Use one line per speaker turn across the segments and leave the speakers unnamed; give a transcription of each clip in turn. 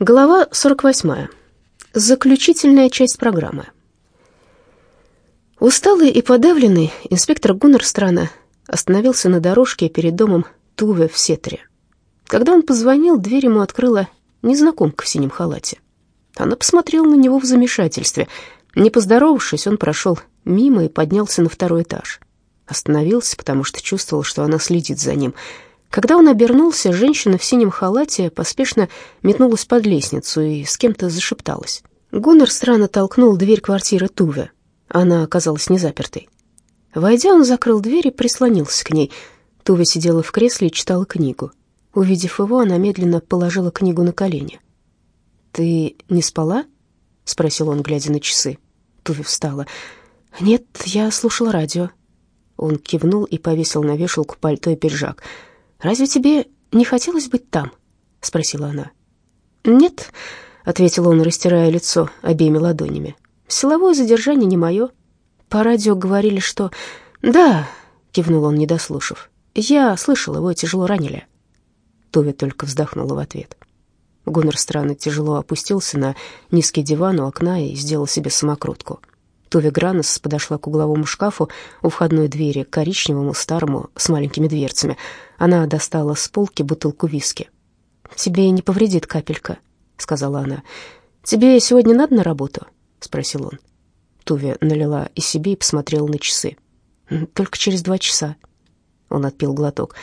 Глава 48. Заключительная часть программы. Усталый и подавленный инспектор Гуннерстрана остановился на дорожке перед домом Туве в Сетре. Когда он позвонил, дверь ему открыла незнакомка в синем халате. Она посмотрела на него в замешательстве. Не поздоровавшись, он прошел мимо и поднялся на второй этаж. Остановился, потому что чувствовал, что она следит за ним — когда он обернулся, женщина в синем халате поспешно метнулась под лестницу и с кем-то зашепталась. Гуннер странно толкнул дверь квартиры Туве. Она оказалась незапертой. Войдя, он закрыл дверь и прислонился к ней. Туве сидела в кресле и читала книгу. Увидев его, она медленно положила книгу на колени. «Ты не спала?» — спросил он, глядя на часы. Туве встала. «Нет, я слушала радио». Он кивнул и повесил на вешалку пальто и пиджак — «Разве тебе не хотелось быть там?» — спросила она. «Нет», — ответил он, растирая лицо обеими ладонями. «Силовое задержание не мое. По радио говорили, что...» «Да», — кивнул он, не дослушав. «Я слышал, его тяжело ранили». Тови только вздохнула в ответ. Гуннер странно тяжело опустился на низкий диван у окна и сделал себе самокрутку. Туви Гранос подошла к угловому шкафу у входной двери, коричневому, старому, с маленькими дверцами. Она достала с полки бутылку виски. «Тебе не повредит капелька», — сказала она. «Тебе сегодня надо на работу?» — спросил он. Туви налила и себе и посмотрела на часы. «Только через два часа». Он отпил глоток.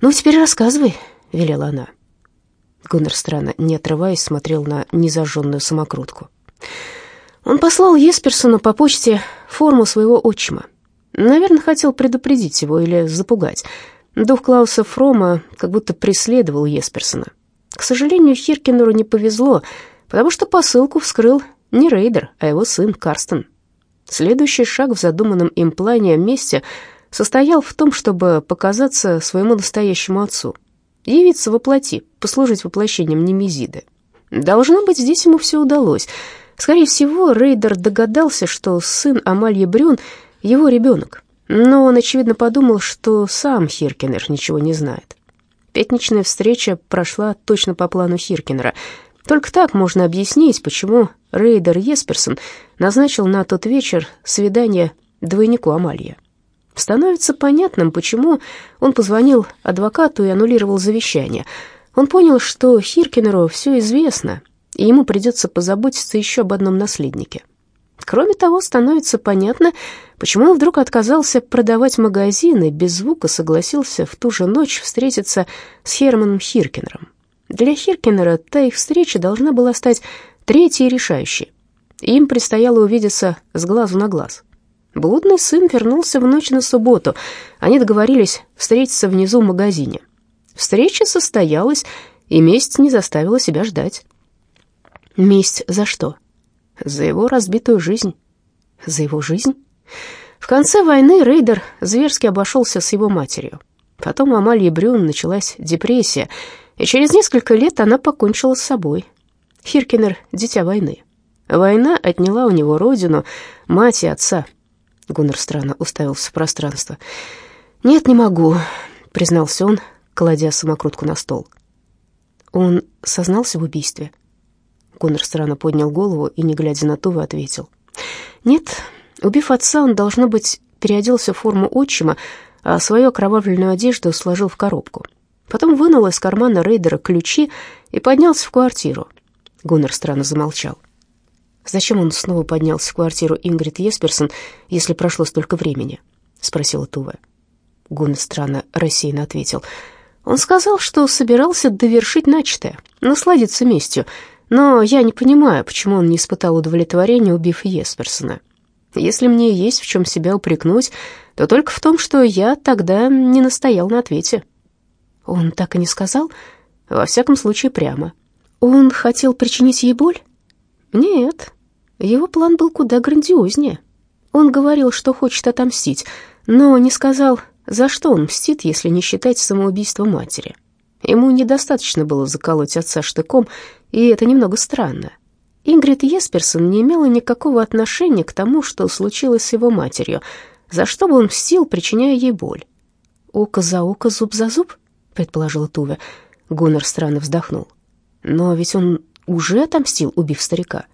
«Ну, теперь рассказывай», — велела она. Гуннер странно, не отрываясь, смотрел на незажженную самокрутку. Он послал Есперсону по почте форму своего отчима. Наверное, хотел предупредить его или запугать. Дух Клауса Фрома как будто преследовал Есперсона. К сожалению, Хиркинеру не повезло, потому что посылку вскрыл не Рейдер, а его сын Карстен. Следующий шаг в задуманном им плане мести состоял в том, чтобы показаться своему настоящему отцу, явиться во плоти, послужить воплощением Немезиды. Должно быть, здесь ему все удалось — Скорее всего, Рейдер догадался, что сын Амальи Брюн — его ребенок, но он, очевидно, подумал, что сам Хиркинер ничего не знает. Пятничная встреча прошла точно по плану Хиркинера. Только так можно объяснить, почему Рейдер Есперсон назначил на тот вечер свидание двойнику Амальи. Становится понятным, почему он позвонил адвокату и аннулировал завещание. Он понял, что Хиркинеру все известно, и ему придется позаботиться еще об одном наследнике. Кроме того, становится понятно, почему он вдруг отказался продавать магазины, без звука согласился в ту же ночь встретиться с Херманом Хиркинером. Для Хиркинера та их встреча должна была стать третьей и решающей. Им предстояло увидеться с глазу на глаз. Блудный сын вернулся в ночь на субботу. Они договорились встретиться внизу в магазине. Встреча состоялась, и месть не заставила себя ждать. Месть за что? За его разбитую жизнь. За его жизнь? В конце войны Рейдер зверски обошелся с его матерью. Потом у Амалии Брюн началась депрессия, и через несколько лет она покончила с собой. Хиркинер — дитя войны. Война отняла у него родину, мать и отца. Гуннер странно уставился в пространство. «Нет, не могу», — признался он, кладя самокрутку на стол. Он сознался в убийстве. Конор странно поднял голову и, не глядя на Тувы, ответил. «Нет, убив отца, он, должно быть, переоделся в форму отчима, а свою окровавленную одежду сложил в коробку. Потом вынул из кармана рейдера ключи и поднялся в квартиру». Гуннер странно замолчал. «Зачем он снова поднялся в квартиру Ингрид Есперсон, если прошло столько времени?» — спросила Тува. Гуннер странно рассеянно ответил. «Он сказал, что собирался довершить начатое, насладиться местью, но я не понимаю, почему он не испытал удовлетворения, убив Есперсона. Если мне есть в чем себя упрекнуть, то только в том, что я тогда не настоял на ответе. Он так и не сказал? Во всяком случае, прямо. Он хотел причинить ей боль? Нет, его план был куда грандиознее. Он говорил, что хочет отомстить, но не сказал, за что он мстит, если не считать самоубийство матери. Ему недостаточно было заколоть отца штыком, и это немного странно. Ингрид Есперсон не имела никакого отношения к тому, что случилось с его матерью, за что бы он мстил, причиняя ей боль. «Око за око, зуб за зуб?» — предположила Туве. Гуннер странно вздохнул. «Но ведь он уже отомстил, убив старика.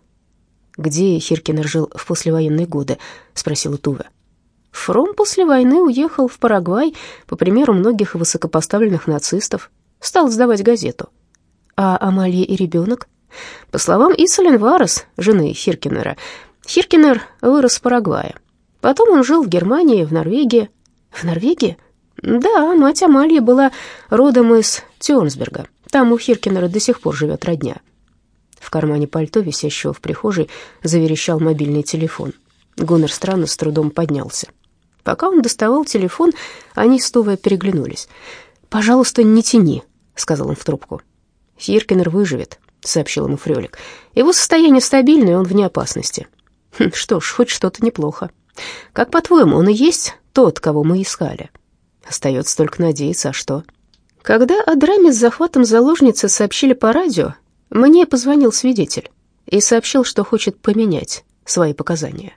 «Где Хиркинер жил в послевоенные годы?» — спросила Туве. Фром после войны уехал в Парагвай, по примеру многих высокопоставленных нацистов. Стал сдавать газету. А Амалия и ребенок? По словам Исалин Варес, жены Хиркинера, Хиркинер вырос в Парагвае. Потом он жил в Германии, в Норвегии. В Норвегии? Да, мать Амалии была родом из Тёрнсберга. Там у Хиркинера до сих пор живет родня. В кармане пальто, висящего в прихожей, заверещал мобильный телефон. Гуннер странно с трудом поднялся. Пока он доставал телефон, они с переглянулись. «Пожалуйста, не тяни», — сказал он в трубку. «Хиркинер выживет», — сообщил ему Фрёлик. «Его состояние стабильное, он вне опасности». Хм, «Что ж, хоть что-то неплохо. Как, по-твоему, он и есть тот, кого мы искали?» Остается только надеяться, а что? Когда о драме с захватом заложницы сообщили по радио, мне позвонил свидетель и сообщил, что хочет поменять свои показания.